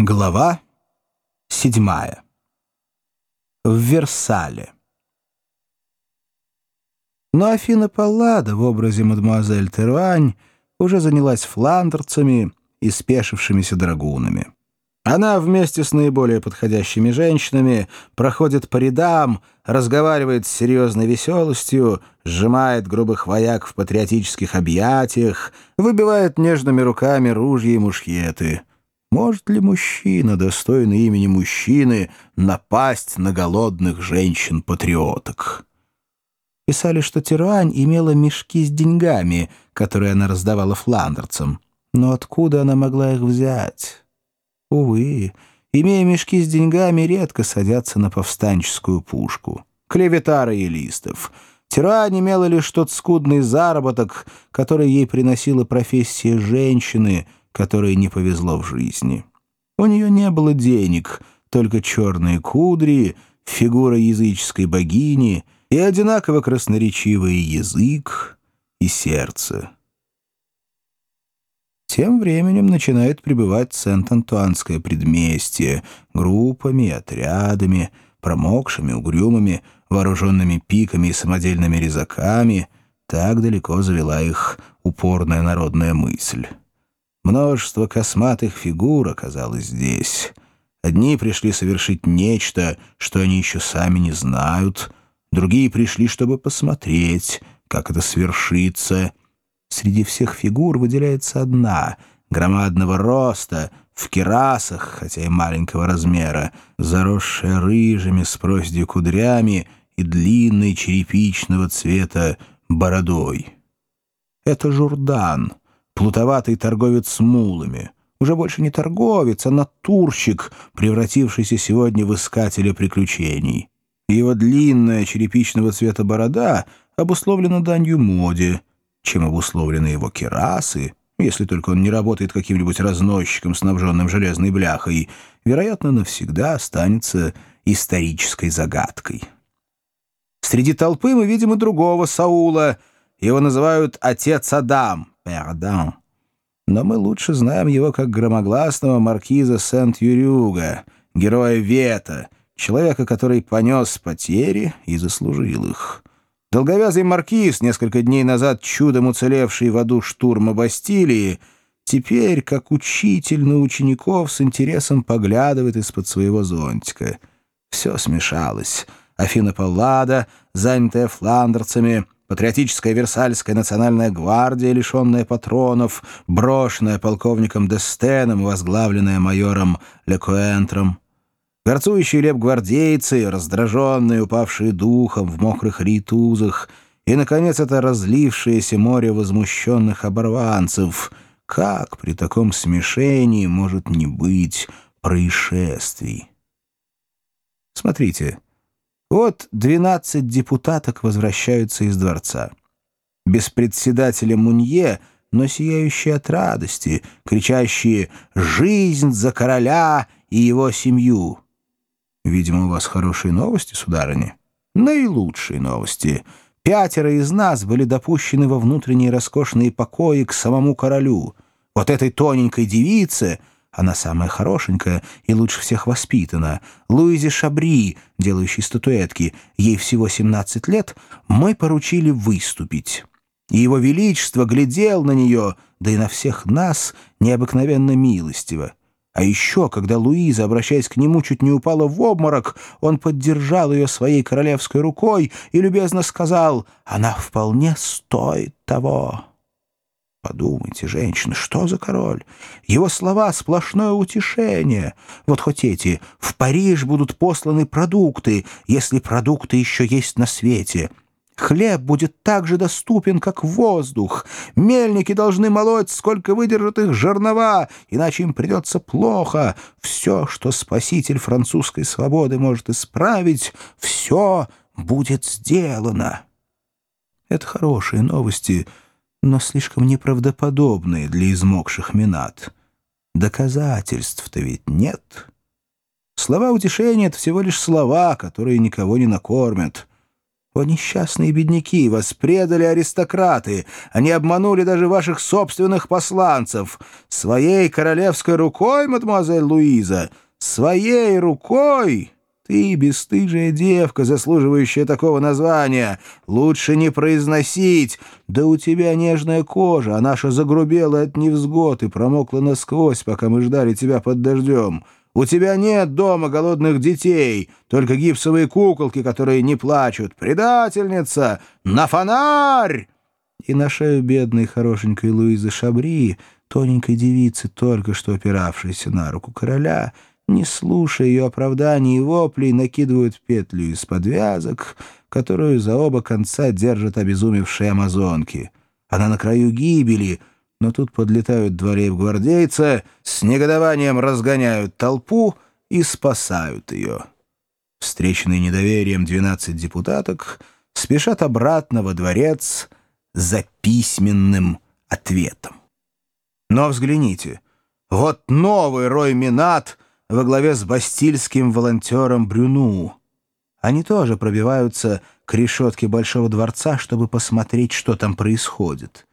Глава седьмая. В Версале. Но Афина Паллада в образе мадемуазель Теруань уже занялась фландерцами и спешившимися драгунами. Она вместе с наиболее подходящими женщинами проходит по рядам, разговаривает с серьезной веселостью, сжимает грубых вояк в патриотических объятиях, выбивает нежными руками ружья и мушкеты — может ли мужчина, достойный имени мужчины, напасть на голодных женщин-патриоток? Писали, что Тирань имела мешки с деньгами, которые она раздавала фландерцам. Но откуда она могла их взять? Увы, имея мешки с деньгами, редко садятся на повстанческую пушку. Клевета роялистов. Тирань имела лишь тот скудный заработок, который ей приносила профессия женщины — которой не повезло в жизни. У нее не было денег, только черные кудри, фигура языческой богини и одинаково красноречивый язык и сердце. Тем временем начинает прибывать Сент-Антуанское предместье группами, отрядами, промокшими, угрюмыми, вооруженными пиками и самодельными резаками. Так далеко завела их упорная народная мысль. Множество косматых фигур оказалось здесь. Одни пришли совершить нечто, что они еще сами не знают, другие пришли, чтобы посмотреть, как это свершится. Среди всех фигур выделяется одна, громадного роста, в керасах, хотя и маленького размера, заросшая рыжими с проседью кудрями и длинной черепичного цвета бородой. Это Журдан — плутоватый торговец с мулами. Уже больше не торговец, а натурщик, превратившийся сегодня в искателя приключений. Его длинная черепичного цвета борода обусловлена данью моде, чем обусловлены его керасы, если только он не работает каким-нибудь разносчиком, снабженным железной бляхой, вероятно, навсегда останется исторической загадкой. Среди толпы мы видим и другого Саула. Его называют «Отец Адам», Пердан. Но мы лучше знаем его как громогласного маркиза Сент-Юрюга, героя Вета, человека, который понес потери и заслужил их. Долговязый маркиз, несколько дней назад чудом уцелевший в аду штурма Бастилии, теперь, как учитель на учеников, с интересом поглядывает из-под своего зонтика. Все смешалось. Афина Паллада, занятая фландерцами — Патриотическая Версальская национальная гвардия, лишенная патронов, брошенная полковником Дестеном и возглавленная майором Лекуэнтром, горцующие леп-гвардейцы, раздраженные, упавшие духом в мокрых ритузах, и, наконец, это разлившееся море возмущенных оборванцев. Как при таком смешении может не быть происшествий? Смотрите, вот 12 депутаток возвращаются из дворца. Без председателя Мунье, но сияющие от радости, кричащие «Жизнь за короля и его семью!» Видимо, у вас хорошие новости, сударыня? Наилучшие новости. Пятеро из нас были допущены во внутренние роскошные покои к самому королю. Вот этой тоненькой девице — она самая хорошенькая и лучше всех воспитана. Луизе Шабри, делающей статуэтки, ей всего 17 лет, мы поручили выступить. И его величество глядел на нее, да и на всех нас, необыкновенно милостиво. А еще, когда Луиза, обращаясь к нему, чуть не упала в обморок, он поддержал ее своей королевской рукой и любезно сказал «Она вполне стоит того». Подумайте, женщина, что за король? Его слова — сплошное утешение. Вот хоть эти «в Париж будут посланы продукты, если продукты еще есть на свете». Хлеб будет так же доступен, как воздух. Мельники должны молоть, сколько выдержат их жернова, иначе им придется плохо. Все, что спаситель французской свободы может исправить, все будет сделано. Это хорошие новости — но слишком неправдоподобные для измокших минат. Доказательств-то ведь нет. Слова утешения — это всего лишь слова, которые никого не накормят. О, несчастные бедняки, вас предали аристократы. Они обманули даже ваших собственных посланцев. Своей королевской рукой, мадемуазель Луиза, своей рукой... Ты, бесстыжая девка, заслуживающая такого названия, лучше не произносить. Да у тебя нежная кожа, а наша загрубела от невзгод и промокла насквозь, пока мы ждали тебя под дождем. У тебя нет дома голодных детей, только гипсовые куколки, которые не плачут. Предательница! На фонарь!» И на шею бедной хорошенькой Луизы Шабри, тоненькой девицы, только что опиравшейся на руку короля, — не слушая ее оправданий и воплей, накидывают петлю из подвязок, которую за оба конца держат обезумевшие амазонки. Она на краю гибели, но тут подлетают два гвардейца, с негодованием разгоняют толпу и спасают ее. Встреченные недоверием 12 депутаток спешат обратно во дворец за письменным ответом. Но взгляните, вот новый Рой Минат — во главе с бастильским волонтером Брюну. Они тоже пробиваются к решетке Большого дворца, чтобы посмотреть, что там происходит.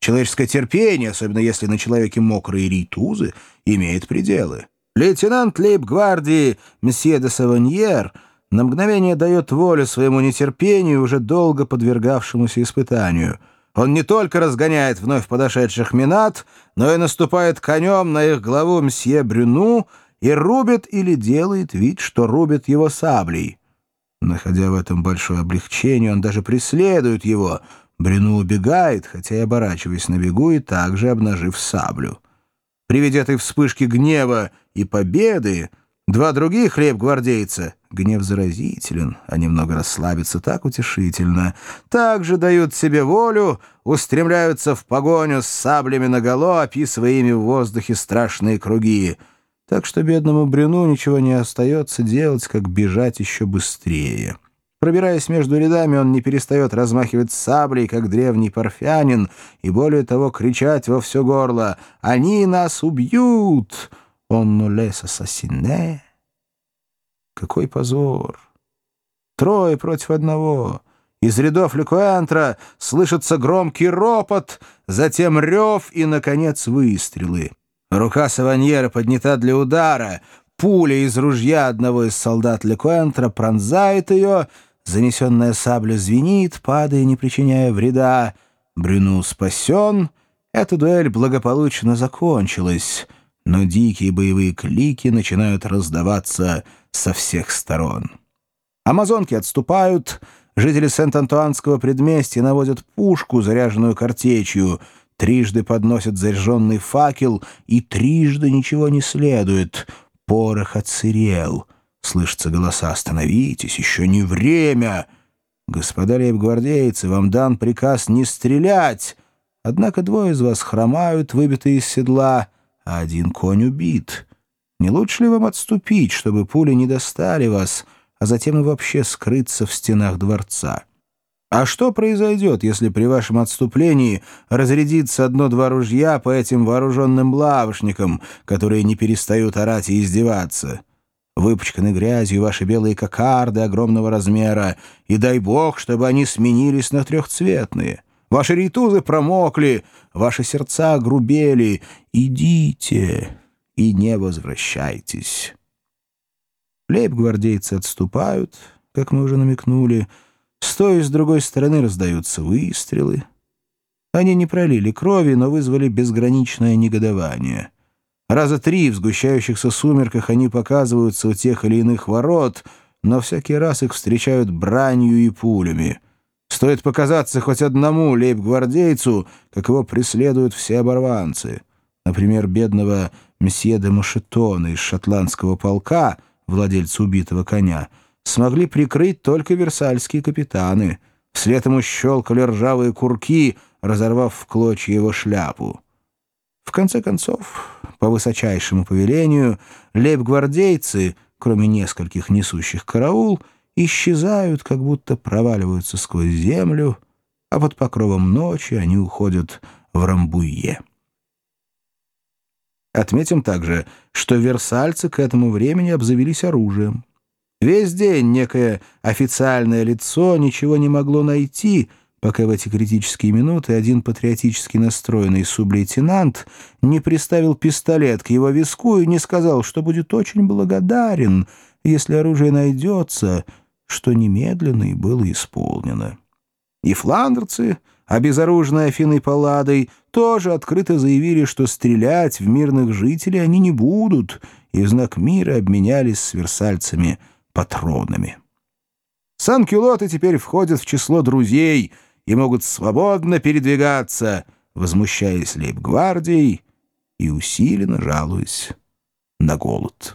Человеческое терпение, особенно если на человеке мокрые ритузы, имеет пределы. Лейтенант лейб-гвардии месье де Саваньер на мгновение дает волю своему нетерпению, уже долго подвергавшемуся испытанию. Он не только разгоняет вновь подошедших минат, но и наступает конем на их главу мсье Брюну — и рубит или делает вид, что рубит его саблей. Находя в этом большое облегчение, он даже преследует его. Брину убегает, хотя и оборачиваясь на бегу, и также обнажив саблю. При виде этой вспышки гнева и победы два других хлеб-гвардейца, гнев заразителен, а немного расслабиться так утешительно, также дают себе волю, устремляются в погоню с саблями наголо, описывая ими в воздухе страшные круги — так что бедному Брюну ничего не остается делать, как бежать еще быстрее. Пробираясь между рядами, он не перестает размахивать саблей, как древний парфянин, и более того кричать во все горло «Они нас убьют!» «Он нулес ассасине!» Какой позор! Трое против одного! Из рядов Люкуэнтра слышится громкий ропот, затем рев и, наконец, выстрелы. Рука Саваньера поднята для удара. Пуля из ружья одного из солдат Лекуэнтра пронзает ее. Занесенная сабля звенит, падая, не причиняя вреда. Брюну спасен. Эта дуэль благополучно закончилась. Но дикие боевые клики начинают раздаваться со всех сторон. Амазонки отступают. Жители Сент-Антуанского предместья наводят пушку, заряженную картечью — Трижды подносят зажженный факел, и трижды ничего не следует. Порох отсырел. Слышатся голоса «Остановитесь, еще не время!» «Господа лейб-гвардейцы, вам дан приказ не стрелять!» Однако двое из вас хромают, выбитые из седла, а один конь убит. Не лучше ли вам отступить, чтобы пули не достали вас, а затем и вообще скрыться в стенах дворца?» А что произойдет, если при вашем отступлении разрядится одно-два ружья по этим вооруженным лавочникам, которые не перестают орать и издеваться? Выпачканы грязью ваши белые кокарды огромного размера, и дай бог, чтобы они сменились на трехцветные. Ваши ритузы промокли, ваши сердца грубели. Идите и не возвращайтесь. Лейб-гвардейцы отступают, как мы уже намекнули, — с той и с другой стороны раздаются выстрелы. Они не пролили крови, но вызвали безграничное негодование. Раза три в сгущающихся сумерках они показываются у тех или иных ворот, но всякий раз их встречают бранью и пулями. Стоит показаться хоть одному лейб-гвардейцу, как его преследуют все оборванцы. Например, бедного месье де Мушетона из шотландского полка, владельца убитого коня — смогли прикрыть только версальские капитаны. Вслед ему щелкали ржавые курки, разорвав в клочья его шляпу. В конце концов, по высочайшему повелению, лейб-гвардейцы, кроме нескольких несущих караул, исчезают, как будто проваливаются сквозь землю, а под покровом ночи они уходят в Рамбуе. Отметим также, что версальцы к этому времени обзавелись оружием. Весь день некое официальное лицо ничего не могло найти, пока в эти критические минуты один патриотически настроенный сублейтенант не приставил пистолет к его виску и не сказал, что будет очень благодарен, если оружие найдется, что немедленно и было исполнено. И фландерцы, обезоруженные Афиной Палладой, тоже открыто заявили, что стрелять в мирных жителей они не будут, и в знак мира обменялись с версальцами – патронами. Санкюлоты теперь входят в число друзей и могут свободно передвигаться, возмущаясь лейб-гвардией и усиленно жалуясь на голод.